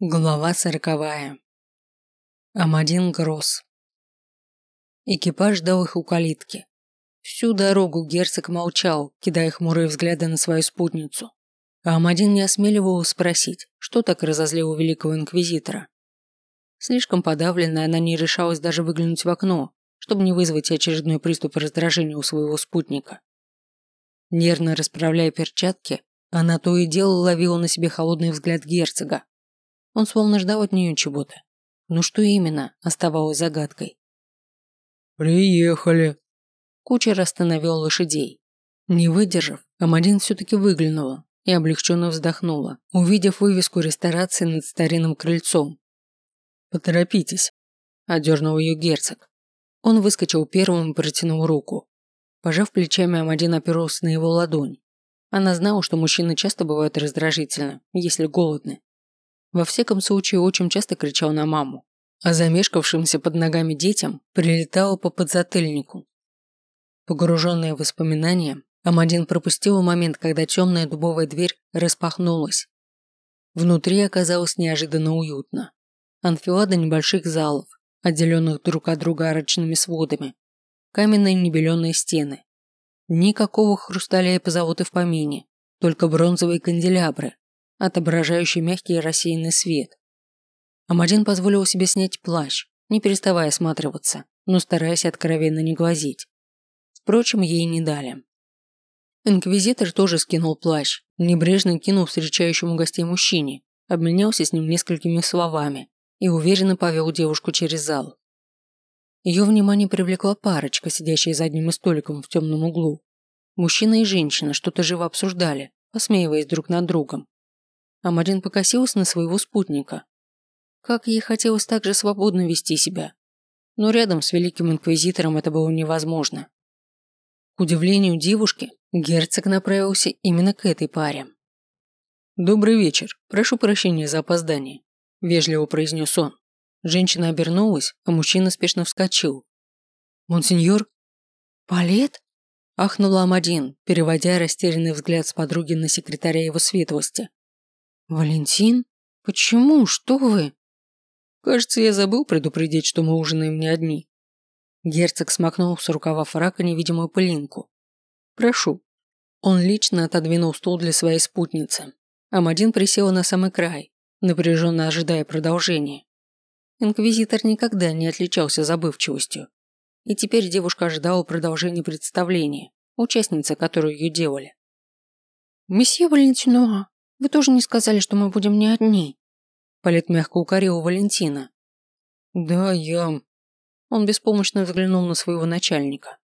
Глава сороковая. Амадин Гросс. Экипаж ждал их у калитки. Всю дорогу герцог молчал, кидая хмурые взгляды на свою спутницу. А Амадин не осмеливался спросить, что так разозлило великого инквизитора. Слишком подавленная, она не решалась даже выглянуть в окно, чтобы не вызвать очередной приступ раздражения у своего спутника. Нервно расправляя перчатки, она то и дело ловила на себе холодный взгляд герцога, он словно ждал от нее чего-то. Но что именно, оставалось загадкой. «Приехали!» Кучер остановил лошадей. Не выдержав, Амадин все-таки выглянула и облегченно вздохнула, увидев вывеску ресторации над старинным крыльцом. «Поторопитесь», – одернул ее герцог. Он выскочил первым и протянул руку. Пожав плечами, Амадин оперся на его ладонь. Она знала, что мужчины часто бывают раздражительны, если голодны. Во всяком случае, очень часто кричал на маму, а замешкавшимся под ногами детям прилетало по подзатыльнику. Погруженная в воспоминания, Амадин пропустил момент, когда темная дубовая дверь распахнулась. Внутри оказалось неожиданно уютно. Анфилада небольших залов, отделенных друг от друга арочными сводами, каменные небеленые стены. Никакого хрусталя и позолоты в помине, только бронзовые канделябры, отображающий мягкий рассеянный свет. Амадин позволил себе снять плащ, не переставая осматриваться, но стараясь откровенно не глазить. Впрочем, ей не дали. Инквизитор тоже скинул плащ, небрежно кинул встречающему гостей мужчине, обменялся с ним несколькими словами и уверенно повел девушку через зал. Ее внимание привлекла парочка, сидящая за одним столиком в темном углу. Мужчина и женщина что-то живо обсуждали, посмеиваясь друг над другом. А Марин покосилась на своего спутника. Как ей хотелось так же свободно вести себя. Но рядом с Великим Инквизитором это было невозможно. К удивлению девушки, герцог направился именно к этой паре. «Добрый вечер. Прошу прощения за опоздание», – вежливо произнес он. Женщина обернулась, а мужчина спешно вскочил. «Монсеньор?» «Палет?» – ахнула Амадин, переводя растерянный взгляд с подруги на секретаря его светлости. «Валентин? Почему? Что вы?» «Кажется, я забыл предупредить, что мы ужинаем не одни». Герцог смакнул с рукава фрака невидимую пылинку. «Прошу». Он лично отодвинул стул для своей спутницы. Амадин присел на самый край, напряженно ожидая продолжения. Инквизитор никогда не отличался забывчивостью. И теперь девушка ожидала продолжения представления, участница, которую ее делали. «Месье Валентинуа, вы тоже не сказали, что мы будем не одни. Палет мягко укорил Валентина. Да, я... Он беспомощно взглянул на своего начальника.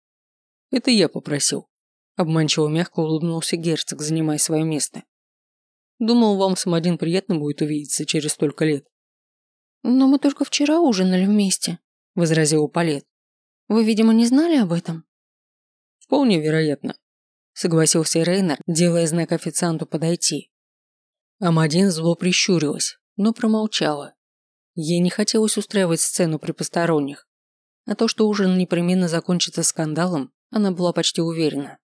Это я попросил. Обманчиво мягко улыбнулся герцог, занимая свое место. Думал, вам с один приятно будет увидеться через столько лет. Но мы только вчера ужинали вместе, возразил Палет. Вы, видимо, не знали об этом? Вполне вероятно, согласился Рейнер, делая знак официанту подойти. Амадин зло прищурилась, но промолчала. Ей не хотелось устраивать сцену при посторонних. А то, что ужин непременно закончится скандалом, она была почти уверена.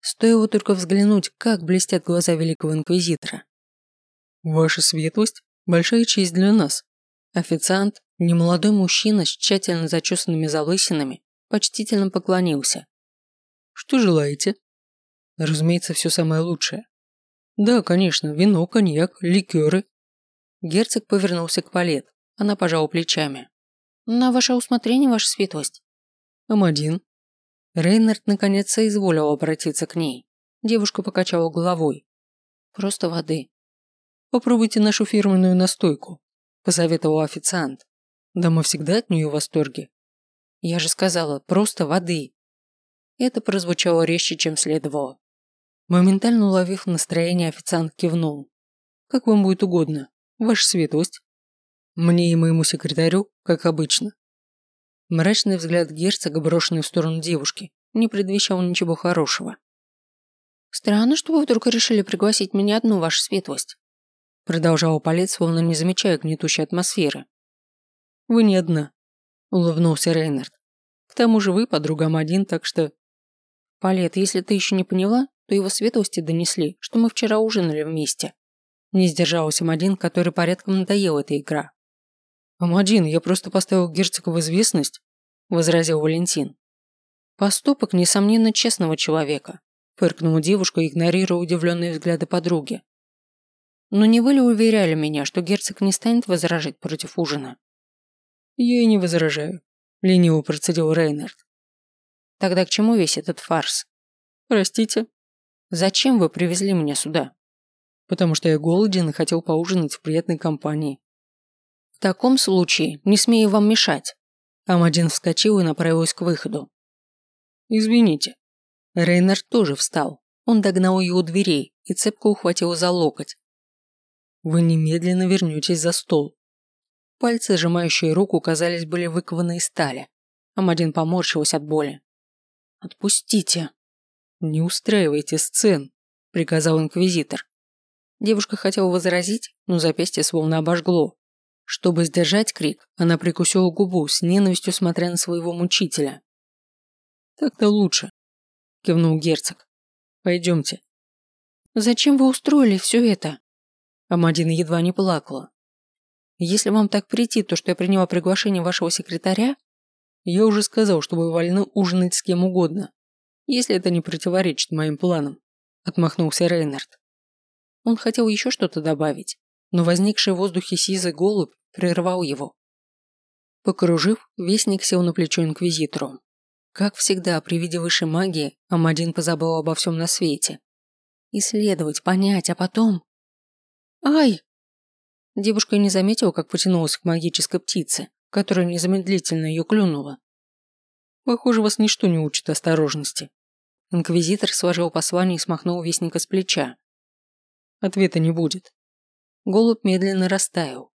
Стоило только взглянуть, как блестят глаза великого инквизитора. «Ваша светлость – большая честь для нас». Официант, немолодой мужчина с тщательно зачесанными залысинами, почтительно поклонился. «Что желаете?» «Разумеется, все самое лучшее. «Да, конечно, вино, коньяк, ликеры». Герцог повернулся к Палет. Она пожала плечами. «На ваше усмотрение, ваша светлость». «М1». Рейнард наконец соизволил обратиться к ней. Девушка покачала головой. «Просто воды». «Попробуйте нашу фирменную настойку», – посоветовал официант. «Дама всегда от нее в восторге». «Я же сказала, просто воды». Это прозвучало резче, чем следовало. Моментально уловив настроение, официант кивнул. «Как вам будет угодно, ваша светлость». «Мне и моему секретарю, как обычно». Мрачный взгляд герцога, брошенный в сторону девушки, не предвещал ничего хорошего. «Странно, что вы вдруг решили пригласить меня одну, ваша светлость», продолжал Палец, словно не замечая гнетущей атмосферы. «Вы не одна», – улыбнулся Рейнард. «К тому же вы подругам один, так что...» «Палет, если ты еще не поняла, то его светлости донесли, что мы вчера ужинали вместе. Не сдержался Амадин, который порядком надоел эта игра. «Амадин, я просто поставил герцога в известность», – возразил Валентин. «Поступок, несомненно, честного человека», – фыркнула девушка, игнорируя удивленные взгляды подруги. «Но не вы ли уверяли меня, что герцог не станет возражать против ужина?» «Я и не возражаю», – лениво процедил Рейнард. «Тогда к чему весь этот фарс?» «Простите?» «Зачем вы привезли меня сюда?» «Потому что я голоден и хотел поужинать в приятной компании». «В таком случае не смею вам мешать». Амадин вскочил и направился к выходу. «Извините». Рейнер тоже встал. Он догнал ее у дверей и цепко ухватил за локоть. «Вы немедленно вернетесь за стол». Пальцы, сжимающие руку, казались были выкованы из стали. Амадин поморщился от боли. «Отпустите!» «Не устраивайте сцен», – приказал инквизитор. Девушка хотела возразить, но запястье словно обожгло. Чтобы сдержать крик, она прикусила губу с ненавистью смотря на своего мучителя. «Так-то лучше», – кивнул герцог. «Пойдемте». «Зачем вы устроили все это?» Амадина едва не плакала. «Если вам так претит то, что я приняла приглашение вашего секретаря...» «Я уже сказал, что вы вольны ужинать с кем угодно если это не противоречит моим планам», – отмахнулся Рейнард. Он хотел еще что-то добавить, но возникший в воздухе сизый голубь прервал его. Покружив, вестник сел на плечо инквизитору. Как всегда, при виде высшей магии, Амадин позабыл обо всем на свете. Исследовать, понять, а потом... «Ай!» Девушка не заметила, как потянулась к магической птице, которая незамедлительно ее клюнула. Похоже, вас ничто не учит осторожности. Инквизитор сложил послание и смахнул вестника с плеча. Ответа не будет. Голубь медленно растаял.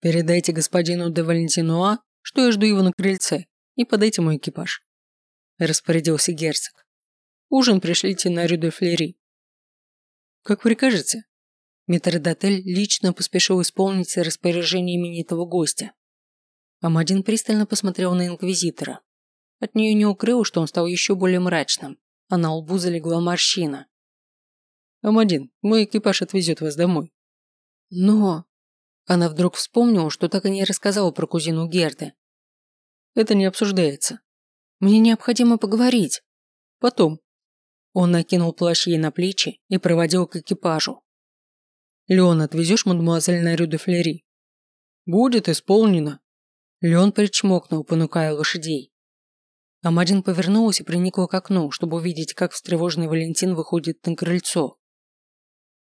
Передайте господину де Валентинуа, что я жду его на крыльце, и подайте мой экипаж. Распорядился герцог. Ужин пришлите на Рю де Флери. Как прикажете. Метродотель лично поспешил исполнить распоряжение именитого гостя. Амадин пристально посмотрел на инквизитора. От нее не укрылось, что он стал еще более мрачным, а на лбу залегла морщина. «Амадин, мой экипаж отвезет вас домой». «Но...» Она вдруг вспомнила, что так и не рассказала про кузину Герды. «Это не обсуждается». «Мне необходимо поговорить». «Потом». Он накинул плащ ей на плечи и проводил к экипажу. «Леон, отвезешь мадемуазель на Рю де Флери?» «Будет исполнено». Леон причмокнул, понукая лошадей. Амадин повернулась и приникла к окну, чтобы увидеть, как встревоженный Валентин выходит на крыльцо.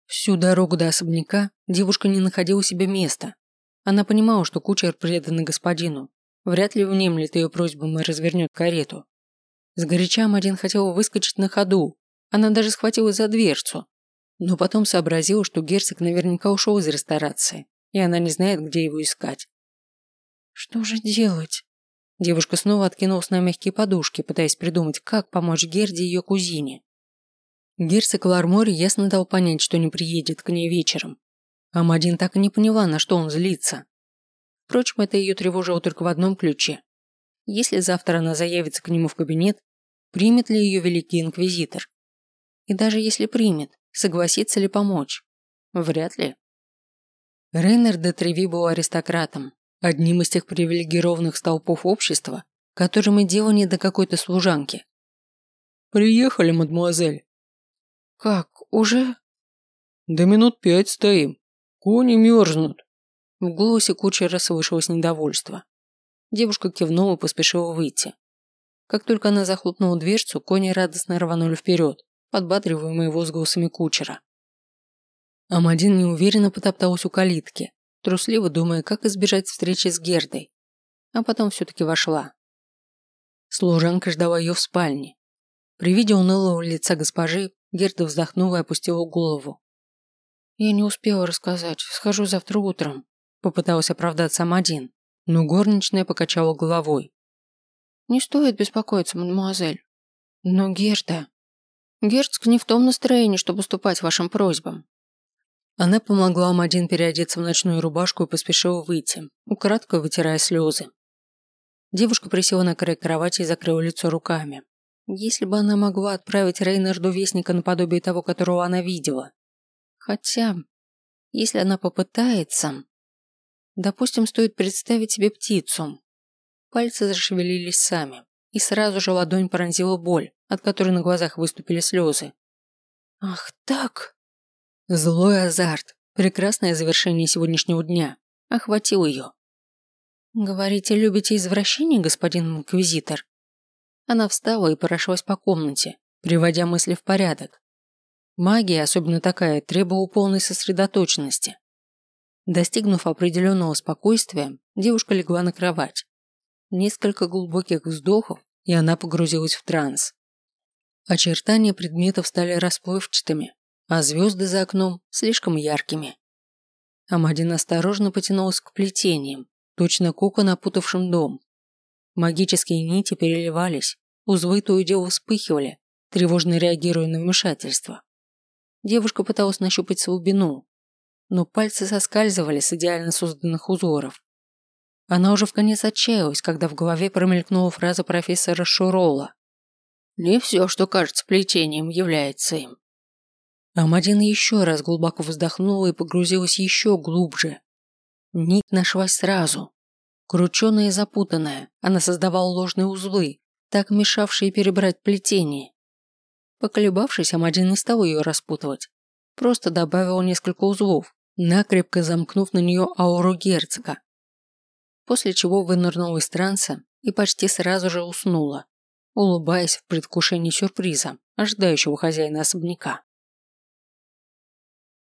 Всю дорогу до особняка девушка не находила себе места. Она понимала, что кучер преданный господину. Вряд ли внемлет ее просьбам и развернет карету. Сгоряча Амадин хотела выскочить на ходу. Она даже схватилась за дверцу. Но потом сообразила, что герцог наверняка ушел из ресторации, и она не знает, где его искать. Что же делать? Девушка снова откинулась на мягкие подушки, пытаясь придумать, как помочь Герде и ее кузине. Герцог Лармори ясно дал понять, что не приедет к ней вечером. А Мадин так и не поняла, на что он злится. Впрочем, это ее тревожило только в одном ключе. Если завтра она заявится к нему в кабинет, примет ли ее великий инквизитор? И даже если примет, согласится ли помочь? Вряд ли. Рейнер де Треви был аристократом, Одним из тех привилегированных столпов общества, которым и дело не до какой-то служанки. «Приехали, мадемуазель». «Как, уже?» «Да минут пять стоим. Кони мерзнут». В голосе кучера слышалось недовольство. Девушка кивнула и поспешила выйти. Как только она захлопнула дверцу, кони радостно рванули вперед, подбадриваемые возгласами кучера. Амадин неуверенно потоптался у калитки, трусливо думая, как избежать встречи с Гердой. А потом все-таки вошла. Служанка ждала ее в спальне. При виде унылого лица госпожи, Герда вздохнула и опустила голову. «Я не успела рассказать, схожу завтра утром», попыталась оправдаться Амадин, но горничная покачала головой. «Не стоит беспокоиться, мадемуазель. Но Герда...» «Герцог не в том настроении, чтобы уступать вашим просьбам. Она помогла Мадин переодеться в ночную рубашку и поспешила выйти, украдкой вытирая слезы. Девушка присела на край кровати и закрыла лицо руками. Если бы она могла отправить Рейнарду вестника наподобие того, которого она видела. Хотя... Если она попытается... Допустим, стоит представить себе птицу. Пальцы зашевелились сами, и сразу же ладонь пронзила боль, от которой на глазах выступили слезы. Ах так! Злой азарт, прекрасное завершение сегодняшнего дня, охватил ее. «Говорите, любите извращение, господин инквизитор?» Она встала и прошлась по комнате, приводя мысли в порядок. Магия, особенно такая, требовала полной сосредоточенности. Достигнув определенного спокойствия, девушка легла на кровать. Несколько глубоких вздохов, и она погрузилась в транс. Очертания предметов стали расплывчатыми, а звезды за окном слишком яркими. Амадин осторожно потянулась к плетениям, точно кокон, опутавшим дом. Магические нити переливались, узлы то и дело вспыхивали, тревожно реагируя на вмешательство. Девушка пыталась нащупать глубину, но пальцы соскальзывали с идеально созданных узоров. Она уже в конец отчаялась, когда в голове промелькнула фраза профессора Шурола. «Не все, что кажется плетением, является им». Амадина еще раз глубоко вздохнула и погрузилась еще глубже. Нить нашлась сразу. Крученая и запутанная, она создавала ложные узлы, так мешавшие перебрать плетение. Поколебавшись, Амадин не стал ее распутывать. Просто добавил несколько узлов, накрепко замкнув на нее ауру герцога. После чего вынырнула из транса и почти сразу же уснула, улыбаясь в предвкушении сюрприза, ожидающего хозяина особняка.